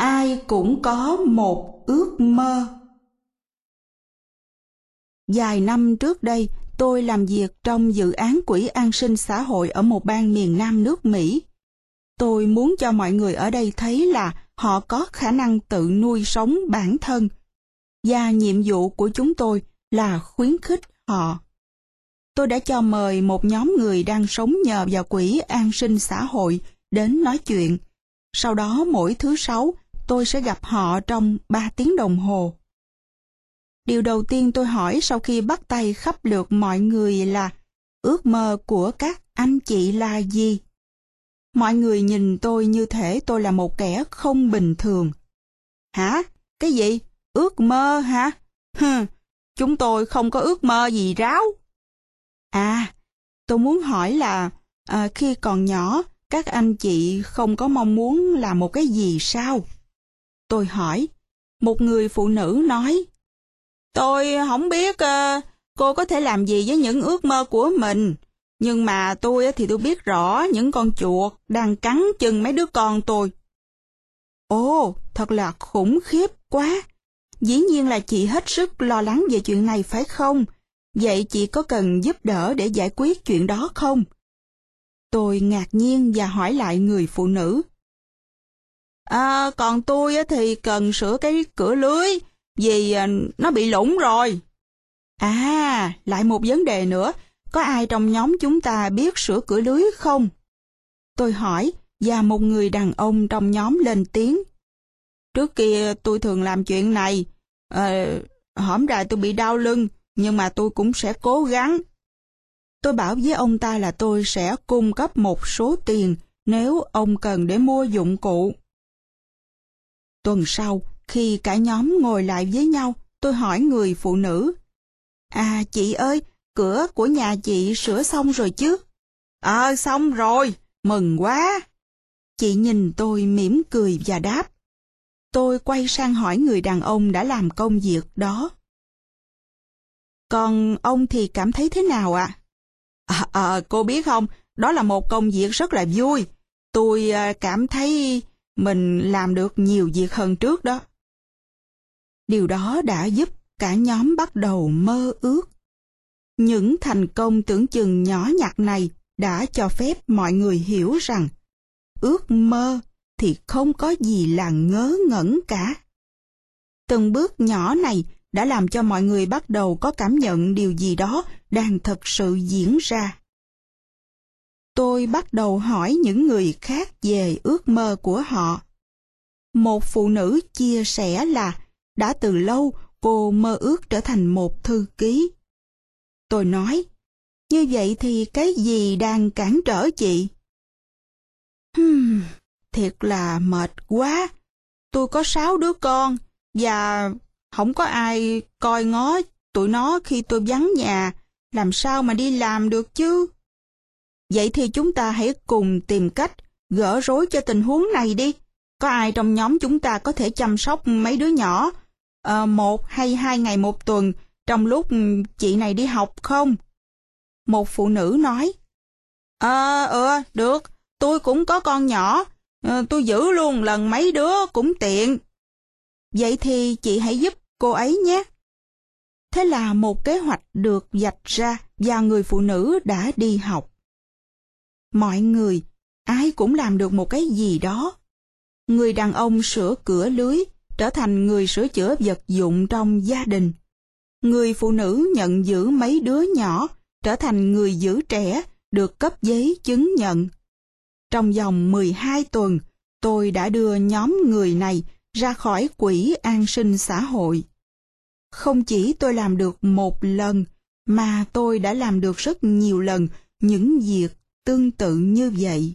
ai cũng có một ước mơ. Vài năm trước đây, tôi làm việc trong dự án quỹ an sinh xã hội ở một bang miền nam nước mỹ. Tôi muốn cho mọi người ở đây thấy là họ có khả năng tự nuôi sống bản thân. Và nhiệm vụ của chúng tôi là khuyến khích họ. Tôi đã cho mời một nhóm người đang sống nhờ vào quỹ an sinh xã hội đến nói chuyện. Sau đó mỗi thứ sáu tôi sẽ gặp họ trong 3 tiếng đồng hồ. Điều đầu tiên tôi hỏi sau khi bắt tay khắp lượt mọi người là ước mơ của các anh chị là gì? Mọi người nhìn tôi như thể tôi là một kẻ không bình thường. Hả? Cái gì? Ước mơ hả? Hừ, chúng tôi không có ước mơ gì ráo. À, tôi muốn hỏi là à, khi còn nhỏ, các anh chị không có mong muốn làm một cái gì sao? Tôi hỏi, một người phụ nữ nói, Tôi không biết uh, cô có thể làm gì với những ước mơ của mình, nhưng mà tôi thì tôi biết rõ những con chuột đang cắn chân mấy đứa con tôi. Ồ, thật là khủng khiếp quá. Dĩ nhiên là chị hết sức lo lắng về chuyện này phải không? Vậy chị có cần giúp đỡ để giải quyết chuyện đó không? Tôi ngạc nhiên và hỏi lại người phụ nữ. À, còn tôi thì cần sửa cái cửa lưới vì à, nó bị lủng rồi. À, lại một vấn đề nữa. Có ai trong nhóm chúng ta biết sửa cửa lưới không? Tôi hỏi và một người đàn ông trong nhóm lên tiếng. Trước kia tôi thường làm chuyện này. À, hổm ra tôi bị đau lưng nhưng mà tôi cũng sẽ cố gắng. Tôi bảo với ông ta là tôi sẽ cung cấp một số tiền nếu ông cần để mua dụng cụ. Tuần sau, khi cả nhóm ngồi lại với nhau, tôi hỏi người phụ nữ. À chị ơi, cửa của nhà chị sửa xong rồi chứ? Ờ, xong rồi, mừng quá. Chị nhìn tôi mỉm cười và đáp. Tôi quay sang hỏi người đàn ông đã làm công việc đó. Còn ông thì cảm thấy thế nào ạ? À? À, à, cô biết không, đó là một công việc rất là vui. Tôi à, cảm thấy mình làm được nhiều việc hơn trước đó. Điều đó đã giúp cả nhóm bắt đầu mơ ước. Những thành công tưởng chừng nhỏ nhặt này đã cho phép mọi người hiểu rằng ước mơ thì không có gì là ngớ ngẩn cả. Từng bước nhỏ này đã làm cho mọi người bắt đầu có cảm nhận điều gì đó đang thật sự diễn ra. Tôi bắt đầu hỏi những người khác về ước mơ của họ. Một phụ nữ chia sẻ là đã từ lâu cô mơ ước trở thành một thư ký. Tôi nói, như vậy thì cái gì đang cản trở chị? Hmm, thiệt là mệt quá. Tôi có sáu đứa con và không có ai coi ngó tụi nó khi tôi vắng nhà, làm sao mà đi làm được chứ? Vậy thì chúng ta hãy cùng tìm cách gỡ rối cho tình huống này đi. Có ai trong nhóm chúng ta có thể chăm sóc mấy đứa nhỏ à, một hay hai ngày một tuần trong lúc chị này đi học không? Một phụ nữ nói, Ờ, ừ, được, tôi cũng có con nhỏ, à, tôi giữ luôn lần mấy đứa cũng tiện. Vậy thì chị hãy giúp cô ấy nhé. Thế là một kế hoạch được dạch ra và người phụ nữ đã đi học. Mọi người, ai cũng làm được một cái gì đó. Người đàn ông sửa cửa lưới, trở thành người sửa chữa vật dụng trong gia đình. Người phụ nữ nhận giữ mấy đứa nhỏ, trở thành người giữ trẻ, được cấp giấy chứng nhận. Trong vòng 12 tuần, tôi đã đưa nhóm người này ra khỏi quỹ an sinh xã hội. Không chỉ tôi làm được một lần, mà tôi đã làm được rất nhiều lần những việc tương tự như vậy.